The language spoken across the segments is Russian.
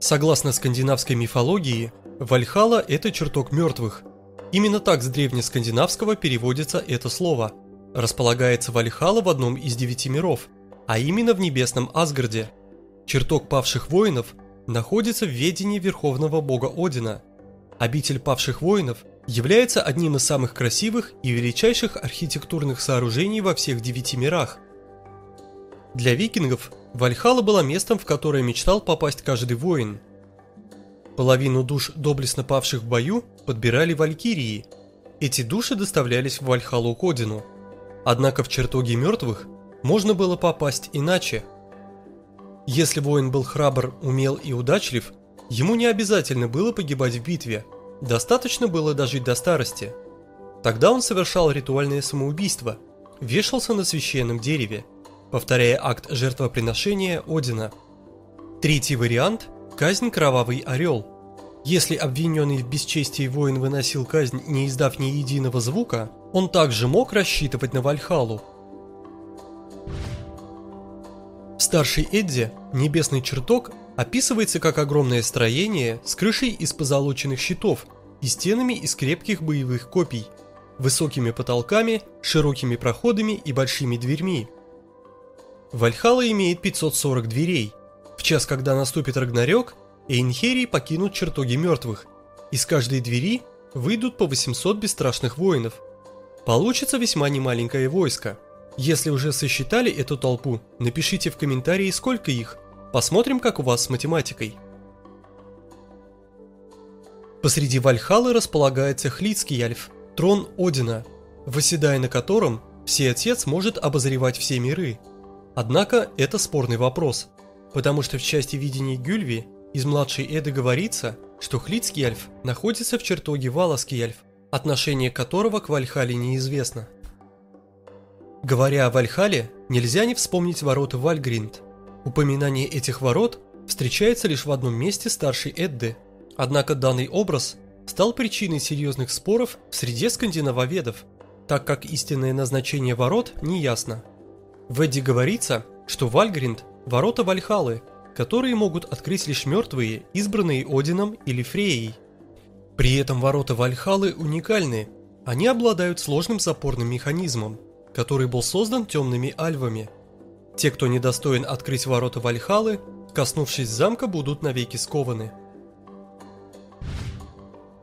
Согласно скандинавской мифологии, Вальхала – это чертог мертвых. Именно так с древнескандинавского переводится это слово. Располагается Вальхала в одном из девяти миров, а именно в небесном Асгарде. Чертог павших воинов находится в ведении верховного бога Одина. Обитель павших воинов является одним из самых красивых и величайших архитектурных сооружений во всех девяти мирах. Для викингов Вальхала была местом, в которое мечтал попасть каждый воин. Половину душ доблестно павших в бою подбирали валькирии. Эти души доставлялись в Вальхалу к Одину. Однако в чертоге мертвых можно было попасть иначе. Если воин был храбр, умел и удачлив, ему не обязательно было погибать в битве, достаточно было дожить до старости. Тогда он совершал ритуальное самоубийство, вешался на священном дереве – повторяя акт жертвоприношения Одина. Третий вариант – казнь Кровавый Орел. Если обвиненный в бесчестии воин выносил казнь, не издав ни единого звука, он также мог рассчитывать на Вальхалу. В старшей Эдде небесный чертог описывается как огромное строение с крышей из позолоченных щитов и стенами из крепких боевых копий, высокими потолками, широкими проходами и большими дверьми – Вальхала имеет 540 дверей. В час, когда наступит Рагнарёк, Эйнхерии покинут чертоги мертвых. Из каждой двери выйдут по 800 бесстрашных воинов. Получится весьма немаленькое войско. Если уже сосчитали эту толпу, напишите в комментарии, сколько их. Посмотрим, как у вас с математикой. Посреди Вальхалы располагается Хлицкий Альф, трон Одина, восседая на котором Всеотец может обозревать все миры – Однако это спорный вопрос, потому что в части видения Гюльви из младшей Эды говорится, что Хлицкий Альф находится в чертоге Валаский Альф, отношение которого к Вальхале неизвестно. Говоря о Вальхале, нельзя не вспомнить ворота Вальгринд. Упоминание этих ворот встречается лишь в одном месте старшей Эдды, однако данный образ стал причиной серьезных споров в среде скандинавоведов, так как истинное назначение ворот не ясно. В Эдди говорится, что Вальгринд – ворота Вальхалы, которые могут открыть лишь мертвые, избранные Одином или Фреей. При этом ворота Вальхалы уникальны, они обладают сложным запорным механизмом, который был создан темными альвами. Те, кто недостоин открыть ворота Вальхалы, коснувшись замка, будут навеки скованы.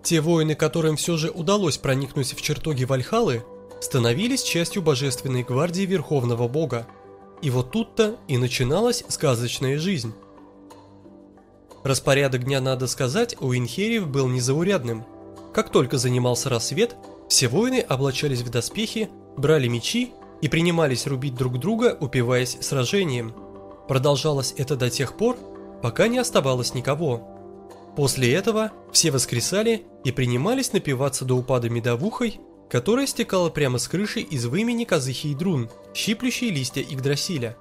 Те воины, которым все же удалось проникнуть в чертоги Вальхалы, становились частью божественной гвардии Верховного Бога. И вот тут-то и начиналась сказочная жизнь. Распорядок дня, надо сказать, у инхериев был незаурядным. Как только занимался рассвет, все воины облачались в доспехи, брали мечи и принимались рубить друг друга, упиваясь сражением. Продолжалось это до тех пор, пока не оставалось никого. После этого все воскресали и принимались напиваться до упада медовухой которая стекала прямо с крыши из вымени Казыхи и Друн, щиплющей листья Игдрасиля.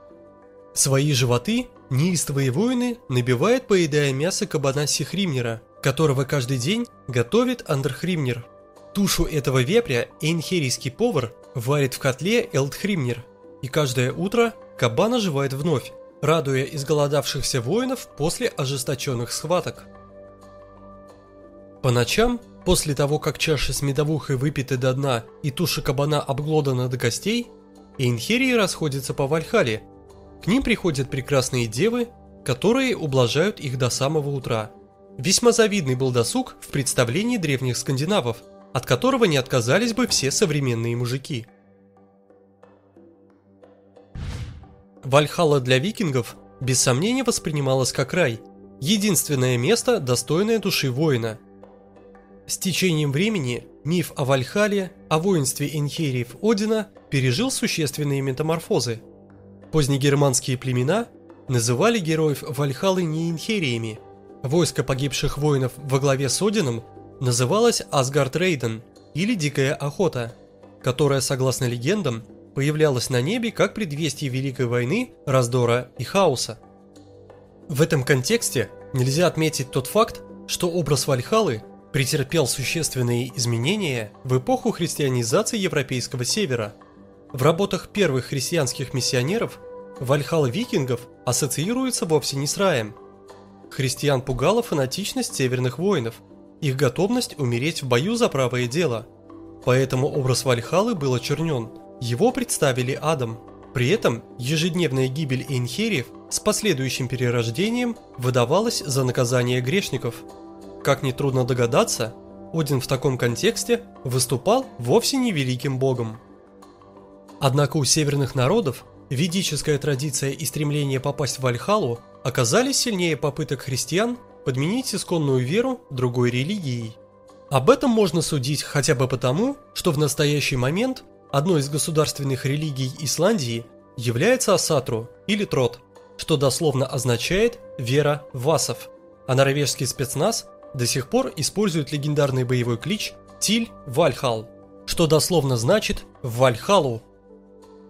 Свои животы неистовые воины набивают, поедая мясо кабана Сихримнера, которого каждый день готовит Андерхримнер. Тушу этого вепря эйнхерийский повар варит в котле Элдхримнер, и каждое утро кабан оживает вновь, радуя изголодавшихся воинов после ожесточенных схваток. По ночам После того, как чаши с медовухой выпиты до дна и туша кабана обглодана до костей, Эйнхерии расходятся по Вальхале. К ним приходят прекрасные девы, которые ублажают их до самого утра. Весьма завидный был досуг в представлении древних скандинавов, от которого не отказались бы все современные мужики. Вальхалла для викингов без сомнения воспринималась как рай, единственное место, достойное души воина – с течением времени миф о Вальхале, о воинстве инхериев Одина пережил существенные метаморфозы. Позднегерманские племена называли героев Вальхалы не инхериями. Войско погибших воинов во главе с Одином называлось Асгард Рейден или Дикая Охота, которая, согласно легендам, появлялась на небе как предвестие Великой войны, раздора и хаоса. В этом контексте нельзя отметить тот факт, что образ Вальхалы – претерпел существенные изменения в эпоху христианизации Европейского Севера. В работах первых христианских миссионеров Вальхал викингов ассоциируется вовсе не с раем. христиан пугала фанатичность северных воинов, их готовность умереть в бою за правое дело. Поэтому образ Вальхалы был очернен, его представили адом. При этом ежедневная гибель Эйнхериев с последующим перерождением выдавалась за наказание грешников. Как нетрудно догадаться, один в таком контексте выступал вовсе не великим богом. Однако у северных народов ведическая традиция и стремление попасть в Вальхалу оказались сильнее попыток христиан подменить исконную веру другой религией. Об этом можно судить хотя бы потому, что в настоящий момент одной из государственных религий Исландии является Асатру или Трот, что дословно означает «вера васов», а норвежский спецназ до сих пор использует легендарный боевой клич Тиль Вальхал, что дословно значит «в Вальхалу»,